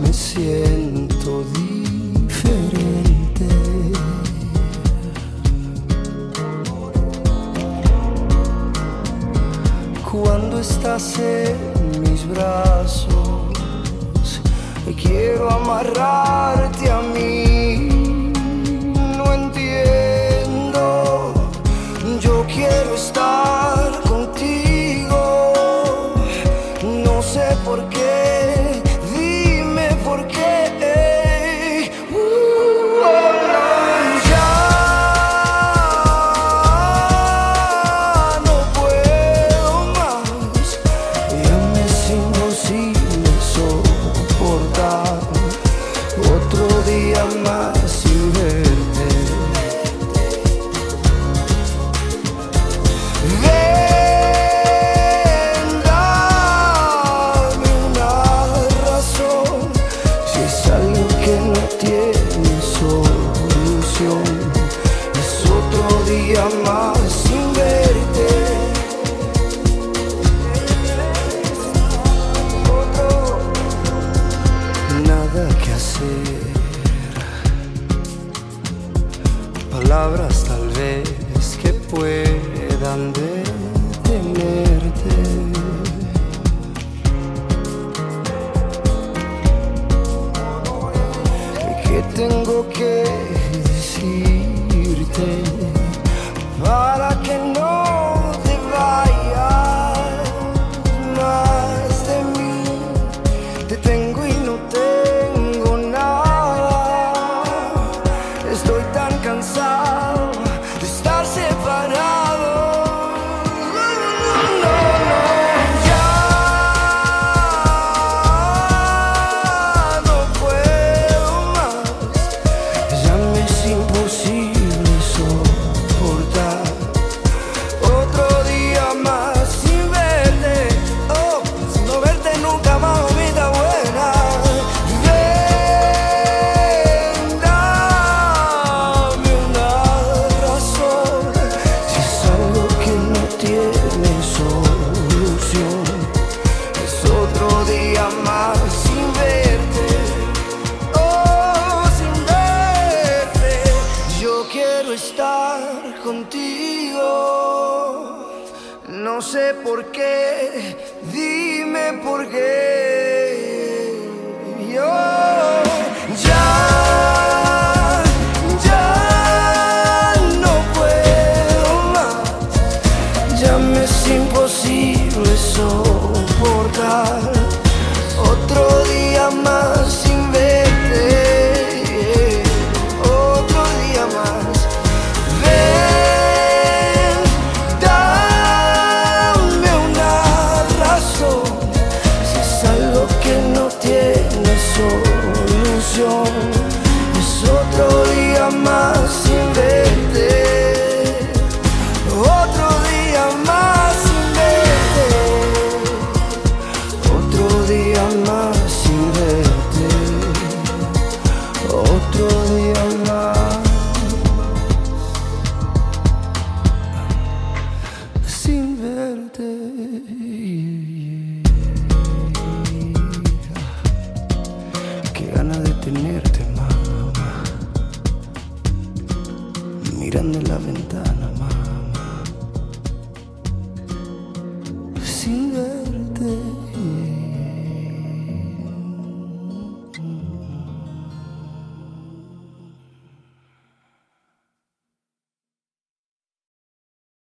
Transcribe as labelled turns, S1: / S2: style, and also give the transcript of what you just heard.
S1: me siento diferente. Cuando estás en mis brazos, quiero amarrar. podía más sin verte. Nada que hacer, palabras tal vez que puedan detenerte. ¿Qué tengo que decirte? No sé por qué, dime por qué. Yo ya. no puedo más, ya me es imposible soportar otro día más sin ver. and the loving done.